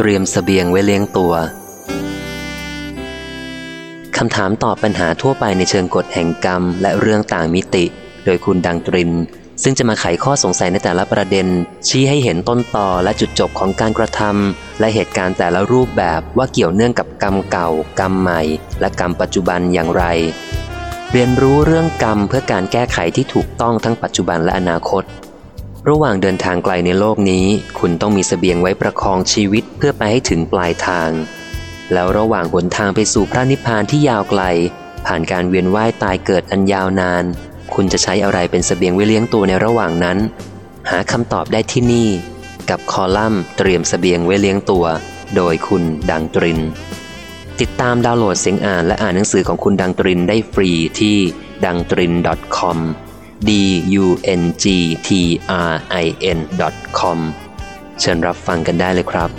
เตรียมสเสบียงไว้เลี้ยงตัวคำถามตอบปัญหาทั่วไปในเชิงกฎแห่งกรรม และเรื่องต่างมิติ โดยคุณดังตริน ซึ่งจะมาไขข้อสงสัยในแต่ละประเด็น ชี้ให้เห็นต้นตอและจุดจบของการกระทำและเหตุการณ์แต่ละรูปแบบว่าเกี่ยวเนื่องกับกรรมเก่า กรรมใหม่ และกรรมปัจจุบันอย่างไร เรียนรู้เรื่องกรรมเพื่อการแก้ไขที่ถูกต้องทั้งปัจจุบันและอนาคต ระหว่างเดินทางไกลในโลกนี้ คุณต้องมีสเสบียงไว้ประคองชีวิตเพื่อไปให้ถึงปลายทาง แล้วระหว่างหนทางไปสู่พระนิพพานที่ยาวไกล ผ่านการเวียนว่ายตายเกิดอันยาวนาน คุณจะใช้อะไรเป็นสเสบียงไว้เลี้ยงตัวในระหว่างนั้น หาคำตอบได้ที่นี่ กับคอลัมน์เตรียมสเสบียงไว้เลี้ยงตัว โดยคุณดังตริน ติดตามดาวน์โหลดเสียงอ่านและอ่านหนังสือของคุณดังตรินได้ฟรีที่ดังตริน .com d u n g t r i n com เชิญรับฟังกันได้เลยครับ